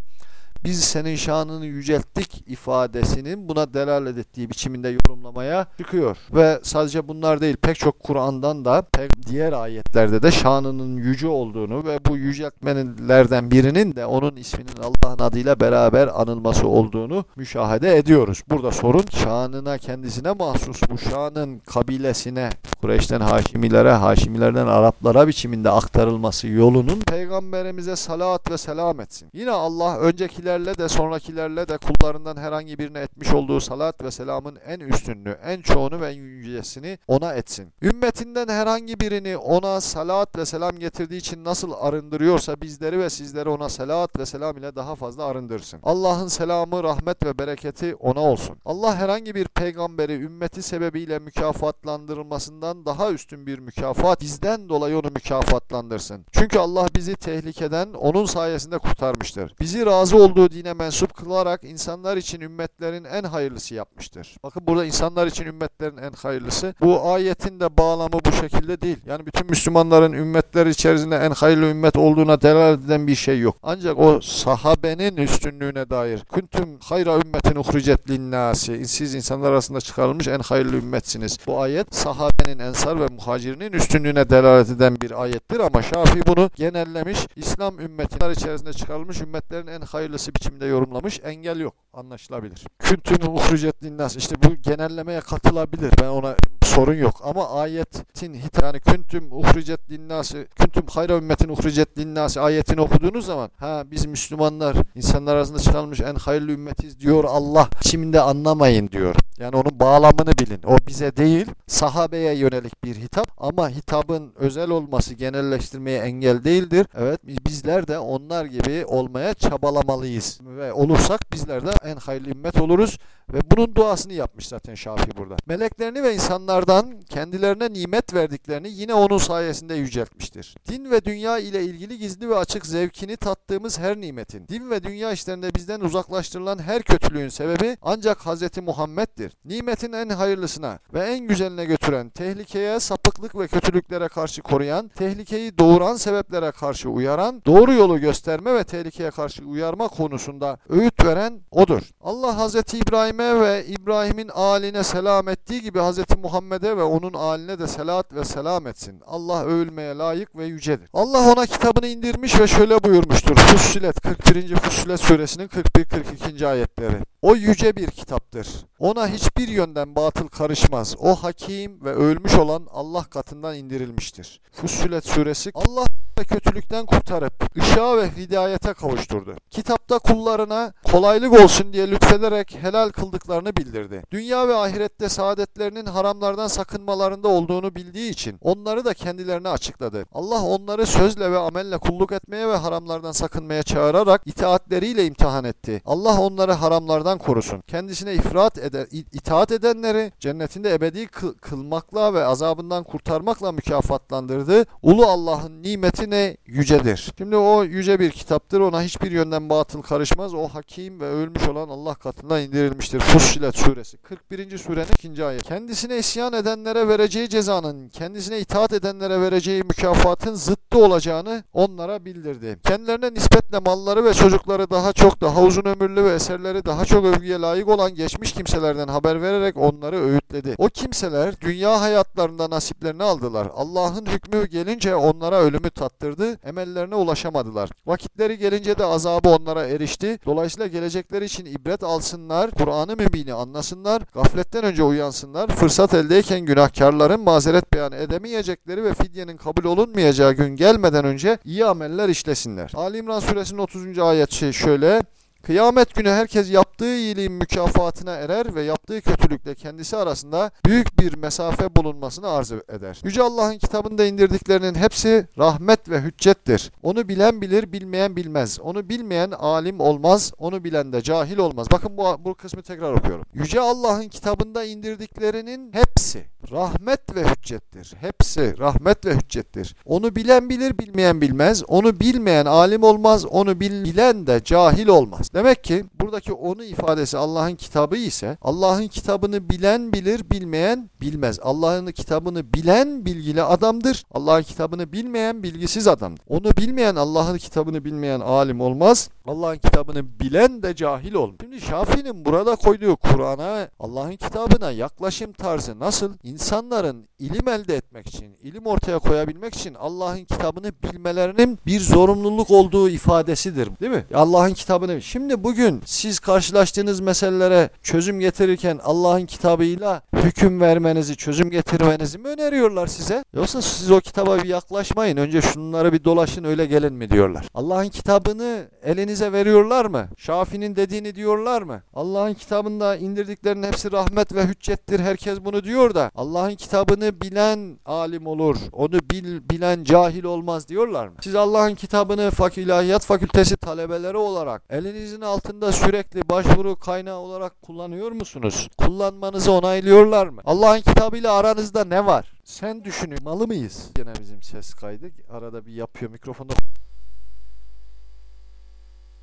biz senin şanını yücelttik ifadesinin buna delalet ettiği biçiminde yorumlamaya çıkıyor. Ve sadece bunlar değil pek çok Kur'an'dan da diğer ayetlerde de şanının yüce olduğunu ve bu yüceltmelerden birinin de onun isminin Allah'ın adıyla beraber anılması olduğunu müşahede ediyoruz. Burada sorun şanına kendisine mahsus bu şanın kabilesine Kureyş'ten Haşimilere, Haşimilerden Araplara biçiminde aktarılması yolunun peygamberimize salat ve selam etsin. Yine Allah öncekiler öncekilerle de sonrakilerle de kullarından herhangi birine etmiş olduğu salat ve selamın en üstünlüğü, en çoğunu ve en yücesini ona etsin. Ümmetinden herhangi birini ona salat ve selam getirdiği için nasıl arındırıyorsa bizleri ve sizleri ona salat ve selam ile daha fazla arındırsın. Allah'ın selamı, rahmet ve bereketi ona olsun. Allah herhangi bir peygamberi ümmeti sebebiyle mükafatlandırılmasından daha üstün bir mükafat bizden dolayı onu mükafatlandırsın. Çünkü Allah bizi tehlikeden onun sayesinde kurtarmıştır. Bizi razı olduğu dine mensup kılarak insanlar için ümmetlerin en hayırlısı yapmıştır. Bakın burada insanlar için ümmetlerin en hayırlısı. Bu ayetin de bağlamı bu şekilde değil. Yani bütün Müslümanların ümmetler içerisinde en hayırlı ümmet olduğuna delalet eden bir şey yok. Ancak o sahabenin üstünlüğüne dair kuntum hayra ümmetin uhricet linnasi siz insanlar arasında çıkarılmış en hayırlı ümmetsiniz. Bu ayet sahabenin ensar ve muhacirinin üstünlüğüne delalet eden bir ayettir ama Şafii bunu genellemiş. İslam ümmetler içerisinde çıkarılmış ümmetlerin en hayırlısı biçimde yorumlamış. Engel yok. Anlaşılabilir. Küntüm uhricet linnas. İşte bu genellemeye katılabilir. Ben ona sorun yok. Ama ayetin hit yani küntüm uhricet linnası küntüm hayra ümmetin uhricet linnası ayetini okuduğunuz zaman ha biz Müslümanlar insanlar arasında çıkarılmış en hayırlı ümmetiz diyor Allah. Şimdi anlamayın diyor. Yani onun bağlamını bilin. O bize değil, sahabeye yönelik bir hitap ama hitabın özel olması genelleştirmeye engel değildir. Evet bizler de onlar gibi olmaya çabalamalıyız. Ve olursak bizler de en hayırlı ümmet oluruz. Ve bunun duasını yapmış zaten Şafii burada. Meleklerini ve insanlardan kendilerine nimet verdiklerini yine onun sayesinde yüceltmiştir. Din ve dünya ile ilgili gizli ve açık zevkini tattığımız her nimetin, din ve dünya işlerinde bizden uzaklaştırılan her kötülüğün sebebi ancak Hz. Muhammed'dir. Nimetin en hayırlısına ve en güzeline götüren, tehlikeye, sapıklık ve kötülüklere karşı koruyan, tehlikeyi doğuran sebeplere karşı uyaran, doğru yolu gösterme ve tehlikeye karşı uyarma konusunda öğüt veren odur. Allah Hz. İbrahim İbrahim'e ve İbrahim'in aline selam ettiği gibi Hz. Muhammed'e ve onun aline de selat ve selam etsin. Allah övülmeye layık ve yücedir. Allah ona kitabını indirmiş ve şöyle buyurmuştur. Fussilet 41. Fussilet suresinin 41-42. ayetleri. O yüce bir kitaptır. Ona hiçbir yönden batıl karışmaz. O hakim ve ölmüş olan Allah katından indirilmiştir. Fussilet suresi Allah kötülükten kurtarıp ışığa ve hidayete kavuşturdu. Kitapta kullarına kolaylık olsun diye lütfederek helal kıldıklarını bildirdi. Dünya ve ahirette saadetlerinin haramlardan sakınmalarında olduğunu bildiği için onları da kendilerine açıkladı. Allah onları sözle ve amelle kulluk etmeye ve haramlardan sakınmaya çağırarak itaatleriyle imtihan etti. Allah onları haramlardan korusun. Kendisine ifrat eder, itaat edenleri cennetinde ebedi kılmakla ve azabından kurtarmakla mükafatlandırdı. Ulu Allah'ın nimeti ne yücedir. Şimdi o yüce bir kitaptır. Ona hiçbir yönden batıl karışmaz. O hakim ve ölmüş olan Allah katından indirilmiştir. Fussilet suresi 41. surenin 2. ayet. Kendisine isyan edenlere vereceği cezanın, kendisine itaat edenlere vereceği mükafatın zıttı olacağını onlara bildirdi. Kendilerine nispetle malları ve çocukları daha çok, daha uzun ömürlü ve eserleri daha çok övgüye layık olan geçmiş kimselerden haber vererek onları öğütledi. O kimseler dünya hayatlarında nasiplerini aldılar. Allah'ın hükmü gelince onlara ölümü tattırdı. Emellerine ulaşamadılar. Vakitleri gelince de azabı onlara erişti. Dolayısıyla gelecekleri için ibret alsınlar, Kur'an-ı Mübin'i anlasınlar, gafletten önce uyansınlar, fırsat eldeyken günahkarların mazeret beyan edemeyecekleri ve fidyenin kabul olunmayacağı gün gelmeden önce iyi ameller işlesinler. Ali İmran suresinin 30. ayet şöyle Kıyamet günü herkes yaptığı iyiliğin mükafatına erer ve yaptığı kötülükle kendisi arasında büyük bir mesafe bulunmasını arz eder. Yüce Allah'ın kitabında indirdiklerinin hepsi rahmet ve hüccettir. Onu bilen bilir, bilmeyen bilmez. Onu bilmeyen alim olmaz, onu bilen de cahil olmaz. Bakın bu, bu kısmı tekrar okuyorum. Yüce Allah'ın kitabında indirdiklerinin hepsi rahmet ve hüccettir. Hepsi rahmet ve hüccettir. Onu bilen bilir, bilmeyen bilmez. Onu bilmeyen alim olmaz, onu bilen de cahil olmaz. Demek ki buradaki onu ifadesi Allah'ın kitabı ise Allah'ın kitabını bilen bilir, bilmeyen bilmez. Allah'ın kitabını bilen bilgili adamdır. Allah'ın kitabını bilmeyen bilgisiz adamdır. Onu bilmeyen Allah'ın kitabını bilmeyen alim olmaz. Allah'ın kitabını bilen de cahil olmaz. Şimdi Şafii'nin burada koyduğu Kur'an'a, Allah'ın kitabına yaklaşım tarzı nasıl? İnsanların ilim elde etmek için, ilim ortaya koyabilmek için Allah'ın kitabını bilmelerinin bir zorunluluk olduğu ifadesidir. Değil mi? Allah'ın kitabını. Şimdi bugün siz karşılaştığınız meselelere çözüm getirirken Allah'ın kitabıyla hüküm vermenizi, çözüm getirmenizi mi öneriyorlar size? Yoksa siz o kitaba bir yaklaşmayın. Önce şunları bir dolaşın öyle gelin mi diyorlar. Allah'ın kitabını elinize veriyorlar mı? Şafi'nin dediğini diyorlar mı? Allah'ın kitabında indirdiklerinin hepsi rahmet ve hüccettir. Herkes bunu diyor da Allah'ın kitabını bilen alim olur. Onu bil, bilen cahil olmaz diyorlar mı? Siz Allah'ın kitabını Fak İlahiyat Fakültesi talebeleri olarak elinizin altında sürekli başvuru kaynağı olarak kullanıyor musunuz? Kullanmanızı onaylıyorlar mı? Allah'ın kitabıyla aranızda ne var? Sen düşünün. Malı mıyız? Yine bizim ses kaydı. Arada bir yapıyor mikrofonu.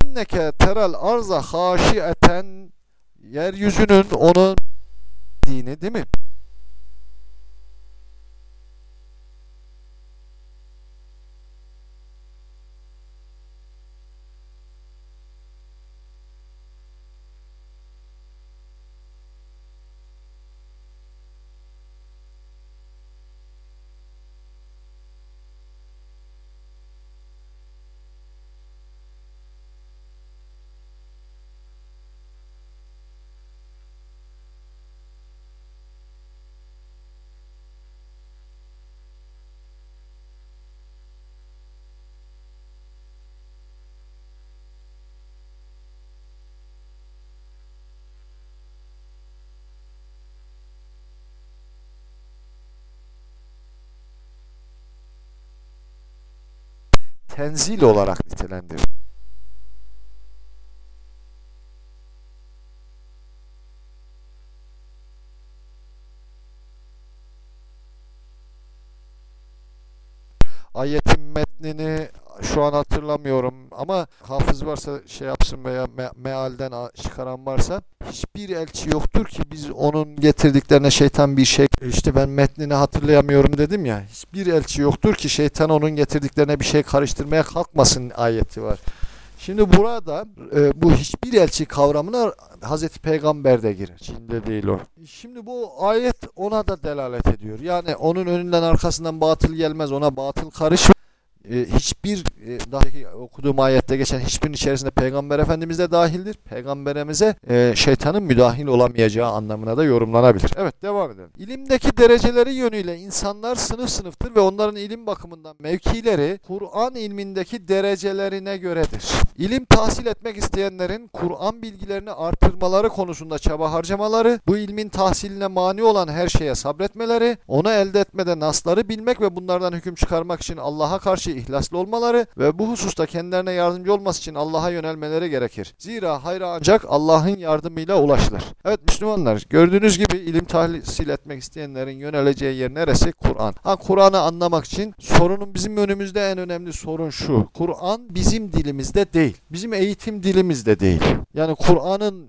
İnneke terel arza haşieten yeryüzünün onun dini değil mi? Tenzil olarak nitelendirir. Ayetin metnini şu an hatırlamıyorum ama hafız varsa şey yapsın veya me mealden çıkaran varsa hiçbir elçi yoktur ki biz onun getirdiklerine şeytan bir şey işte ben metnini hatırlayamıyorum dedim ya hiçbir elçi yoktur ki şeytan onun getirdiklerine bir şey karıştırmaya kalkmasın ayeti var. Şimdi burada e, bu hiçbir elçi kavramına Hazreti Peygamber de girer. Çin'de değil o. Şimdi bu ayet ona da delalet ediyor. Yani onun önünden arkasından batıl gelmez. Ona batıl karışmaz e, hiçbir e, daha okuduğum ayette geçen hiçbirinin içerisinde Peygamber Efendimiz de dahildir. Peygamberimize e, şeytanın müdahil olamayacağı anlamına da yorumlanabilir. Evet devam edelim. İlimdeki dereceleri yönüyle insanlar sınıf sınıftır ve onların ilim bakımından mevkileri Kur'an ilmindeki derecelerine göredir. İlim tahsil etmek isteyenlerin Kur'an bilgilerini artırmaları konusunda çaba harcamaları, bu ilmin tahsiline mani olan her şeye sabretmeleri, onu elde etmede nasları bilmek ve bunlardan hüküm çıkarmak için Allah'a karşı ihlaslı olmaları ve bu hususta kendilerine yardımcı olması için Allah'a yönelmeleri gerekir. Zira hayra ancak Allah'ın yardımıyla ulaşılır. Evet Müslümanlar gördüğünüz gibi ilim tahsil etmek isteyenlerin yöneleceği yer neresi? Kur'an. Ha Kur'an'ı anlamak için sorunun bizim önümüzde en önemli sorun şu. Kur'an bizim dilimizde değil. Bizim eğitim dilimizde değil. Yani Kur'an'ın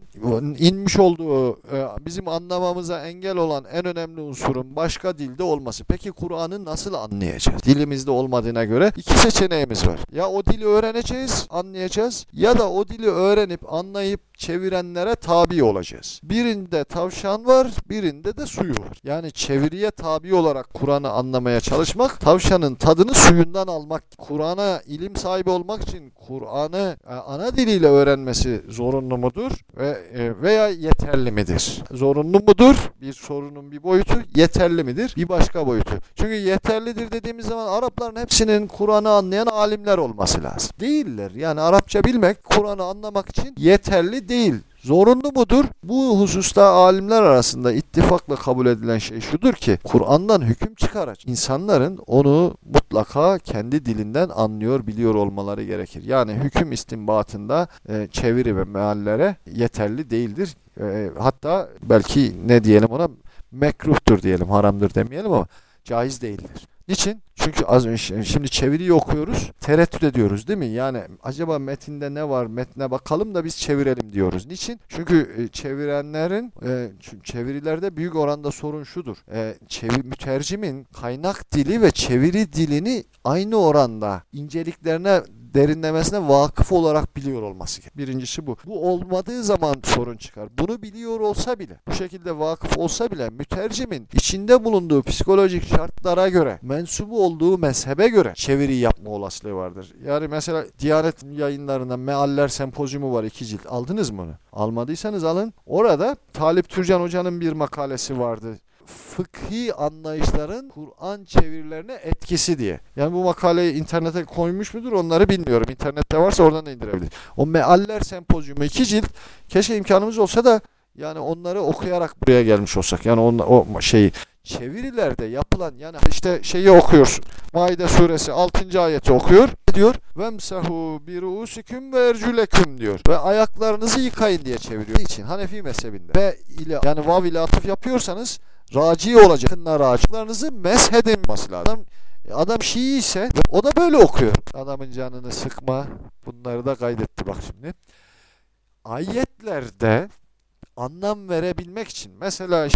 inmiş olduğu e, bizim anlamamıza engel olan en önemli unsurun başka dilde olması. Peki Kur'an'ı nasıl anlayacağız? Dilimizde olmadığına göre iki seçeneğimiz var. Ya o dili öğreneceğiz, anlayacağız ya da o dili öğrenip anlayıp çevirenlere tabi olacağız. Birinde tavşan var, birinde de suyu var. Yani çeviriye tabi olarak Kur'an'ı anlamaya çalışmak, tavşanın tadını suyundan almak. Kur'an'a ilim sahibi olmak için Kur'an'ı e, ana diliyle öğrenmesi zorunlu mudur ve e, veya yeterli midir? Zorunlu mudur? Bir sorunun bir boyutu. Yeterli midir? Bir başka boyutu. Çünkü yeterlidir dediğimiz zaman Arapların hepsinin Kur'an'ı anlayan alimler olması lazım. Değiller. Yani Arapça bilmek Kur'an'ı anlamak için yeterli değil. Zorunlu mudur? Bu hususta alimler arasında ittifakla kabul edilen şey şudur ki Kur'an'dan hüküm çıkaracak. İnsanların onu mutlaka kendi dilinden anlıyor, biliyor olmaları gerekir. Yani hüküm istinbatında e, çeviri ve meallere yeterli değildir. E, hatta belki ne diyelim ona mekruhtur diyelim, haramdır demeyelim ama caiz değildir. Niçin? Çünkü az önce şimdi çeviriyi okuyoruz. Tereddüt ediyoruz değil mi? Yani acaba metinde ne var? Metne bakalım da biz çevirelim diyoruz. Niçin? Çünkü e, çevirenlerin e, çevirilerde büyük oranda sorun şudur. E, çevir, mütercimin kaynak dili ve çeviri dilini aynı oranda inceliklerine derinlemesine vakıf olarak biliyor olması gerekir. Birincisi bu. Bu olmadığı zaman sorun çıkar. Bunu biliyor olsa bile, bu şekilde vakıf olsa bile mütercimin içinde bulunduğu psikolojik şartlara göre, mensubu olduğu mezhebe göre çeviri yapma olasılığı vardır. Yani mesela Diyanet yayınlarında Mealler Sempozyumu var iki cilt. Aldınız mı onu? Almadıysanız alın. Orada Talip Türcan Hoca'nın bir makalesi vardı fıkhi anlayışların Kur'an çevirilerine etkisi diye. Yani bu makaleyi internete koymuş mudur onları bilmiyorum. İnternette varsa oradan da indirebilir. O Mealler Sempozyumu iki cilt. Keşke imkanımız olsa da yani onları okuyarak buraya gelmiş olsak. Yani on, o şeyi çevirilerde yapılan yani işte şeyi okuyorsun. Maide suresi 6. ayeti okuyor. diyor? Vemsahu bi ruusikum ve erculeküm diyor. Ve ayaklarınızı yıkayın diye çeviriyor. için Hanefi mezhebinde. Ve ile yani vav ile atıf yapıyorsanız raci olacak. Racılarınızı meshedin lazım. Adam, adam Şii ise o da böyle okuyor. Adamın canını sıkma. Bunları da kaydetti bak şimdi. Ayetlerde anlam verebilmek için mesela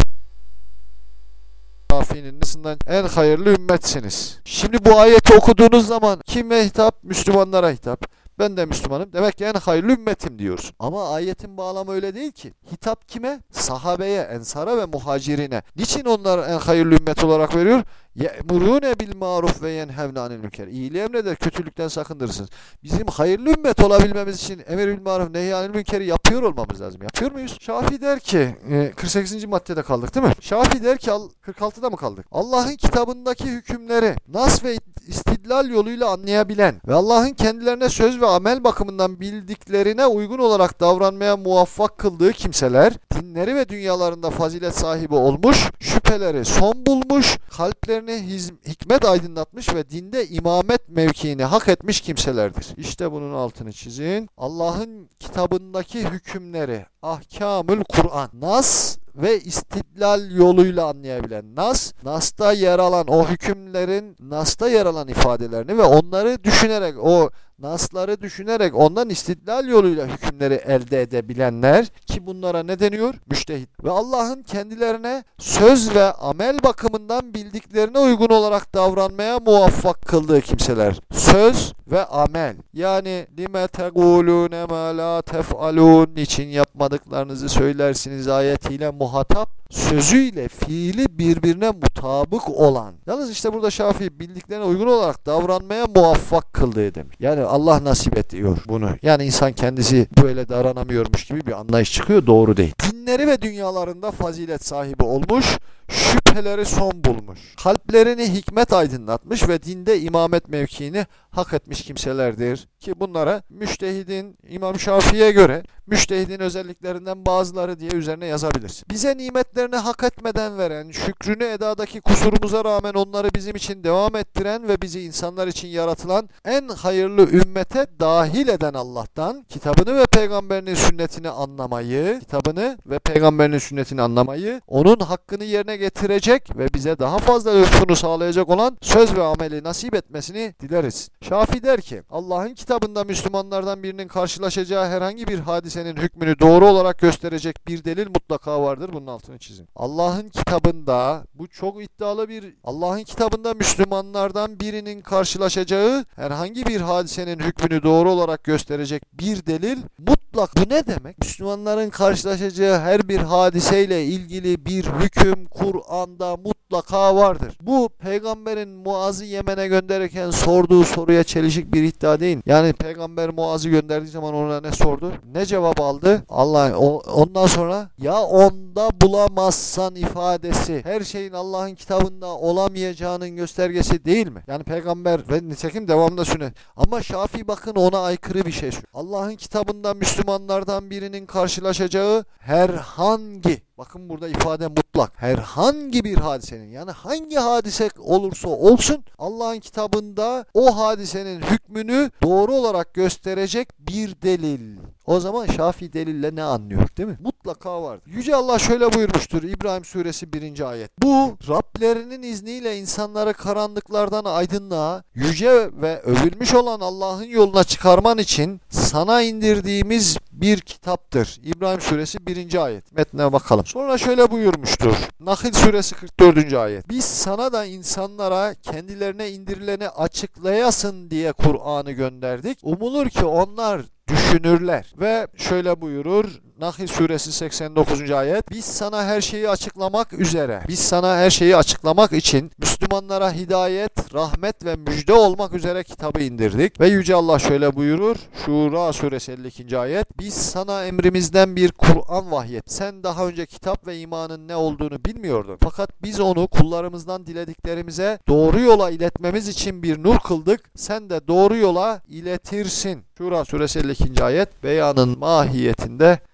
Şafii'nin nasından en hayırlı ümmetsiniz. Şimdi bu ayeti okuduğunuz zaman kime hitap? Müslümanlara hitap. Ben de Müslümanım. Demek ki en hayırlı ümmetim diyorsun. Ama ayetin bağlamı öyle değil ki. Hitap kime? Sahabeye, ensara ve muhacirine. Niçin onlar en hayırlı ümmet olarak veriyor? Ye'murune bil maruf ve yenhevne anil münker. İyiliği emreder, kötülükten sakındırırsınız. Bizim hayırlı ümmet olabilmemiz için emir bil maruf, nehy anil münkeri yapıyor olmamız lazım. Yapıyor muyuz? Şafi der ki, 48. E, maddede kaldık değil mi? Şafi der ki, 46'da mı kaldık? Allah'ın kitabındaki hükümleri nas ve istidlal istidlal yoluyla anlayabilen ve Allah'ın kendilerine söz ve amel bakımından bildiklerine uygun olarak davranmaya muvaffak kıldığı kimseler dinleri ve dünyalarında fazilet sahibi olmuş, şüpheleri son bulmuş, kalplerini hikmet aydınlatmış ve dinde imamet mevkiini hak etmiş kimselerdir. İşte bunun altını çizin. Allah'ın kitabındaki hükümleri, ahkamül Kur'an, nas ve istidlal yoluyla anlayabilen nas, nasta yer alan o hükümlerin nasta yer alan ifadelerini ve onları düşünerek o nasları düşünerek ondan istidlal yoluyla hükümleri elde edebilenler ki bunlara ne deniyor? Müştehit. Ve Allah'ın kendilerine söz ve amel bakımından bildiklerine uygun olarak davranmaya muvaffak kıldığı kimseler. Söz ve amel. Yani lime tegulune ma la tef'alun için yapmadıklarınızı söylersiniz ayetiyle muhatap sözüyle fiili birbirine mutabık olan. Yalnız işte burada Şafii bildiklerine uygun olarak davranmaya muvaffak kıldığı demiş. Yani Allah nasip ediyor bunu. Yani insan kendisi böyle davranamıyormuş gibi bir anlayış çıkıyor. Doğru değil. Dinleri ve dünyalarında fazilet sahibi olmuş, şüpheleri son bulmuş. Kalplerini hikmet aydınlatmış ve dinde imamet mevkiini hak etmiş kimselerdir. Ki bunlara müştehidin İmam Şafii'ye göre müştehidin özelliklerinden bazıları diye üzerine yazabilirsin. Bize nimetlerini hak etmeden veren, şükrünü edadaki kusurumuza rağmen onları bizim için devam ettiren ve bizi insanlar için yaratılan en hayırlı ümmete dahil eden Allah'tan kitabını ve peygamberinin sünnetini anlamayı, kitabını ve peygamberinin sünnetini anlamayı, onun hakkını yerine getirecek ve bize daha fazla lütfunu sağlayacak olan söz ve ameli nasip etmesini dileriz. Şafi der ki, Allah'ın kitabında Müslümanlardan birinin karşılaşacağı herhangi bir hadisenin hükmünü doğru olarak gösterecek bir delil mutlaka vardır. Bunun altını çizin. Allah'ın kitabında, bu çok iddialı bir, Allah'ın kitabında Müslümanlardan birinin karşılaşacağı herhangi bir hadisenin hükmünü doğru olarak gösterecek bir delil mutlak. Bu ne demek? Müslümanların karşılaşacağı her bir hadiseyle ilgili bir hüküm Kur'an'da mutlaka vardır. Bu peygamberin Muaz'ı Yemen'e gönderirken sorduğu soruya çelişik bir iddia değil. Yani peygamber Muaz'ı gönderdiği zaman ona ne sordu? Ne cevap aldı? Allah ondan sonra ya onda bulamazsan ifadesi her şeyin Allah'ın kitabında olamayacağının göstergesi değil mi? Yani peygamber ve nitekim devamında sünnet. Ama Şafii bakın ona aykırı bir şey. Allah'ın kitabında Müslümanlardan birinin karşılaşacağı herhangi Bakın burada ifade mutlak. Herhangi bir hadisenin yani hangi hadise olursa olsun Allah'ın kitabında o hadisenin hükmünü doğru olarak gösterecek bir delil. O zaman Şafii delille ne anlıyor değil mi? Mutlaka vardır. Yüce Allah şöyle buyurmuştur İbrahim suresi 1. ayet. Bu Rablerinin izniyle insanları karanlıklardan aydınlığa yüce ve övülmüş olan Allah'ın yoluna çıkarman için sana indirdiğimiz bir kitaptır. İbrahim suresi 1. ayet. Metnine bakalım. Sonra şöyle buyurmuştur. Nahil suresi 44. ayet. Biz sana da insanlara kendilerine indirileni açıklayasın diye Kur'an'ı gönderdik. Umulur ki onlar düşünürler. Ve şöyle buyurur Nahil suresi 89. ayet. Biz sana her şeyi açıklamak üzere, biz sana her şeyi açıklamak için Müslümanlara hidayet, rahmet ve müjde olmak üzere kitabı indirdik. Ve Yüce Allah şöyle buyurur. Şura suresi 52. ayet. Biz sana emrimizden bir Kur'an vahyet. Sen daha önce kitap ve imanın ne olduğunu bilmiyordun. Fakat biz onu kullarımızdan dilediklerimize doğru yola iletmemiz için bir nur kıldık. Sen de doğru yola iletirsin. Şura suresi 52. ayet beyanın mahiyetinde